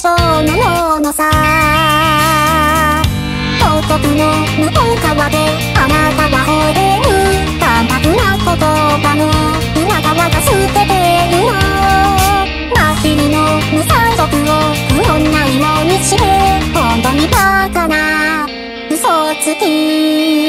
不詳なものさ。王国の向こう側であなたは吠える淡白な言葉の裏側が捨ててるの。真っ昼の無彩族を不穏な色にして本当にバカな嘘つき。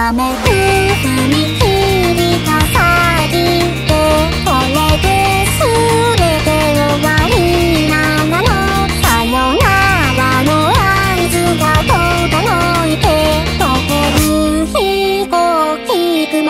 雨風に響かさぎてこれで全て終わりなのさよならの合図が届いて溶ける飛行機雲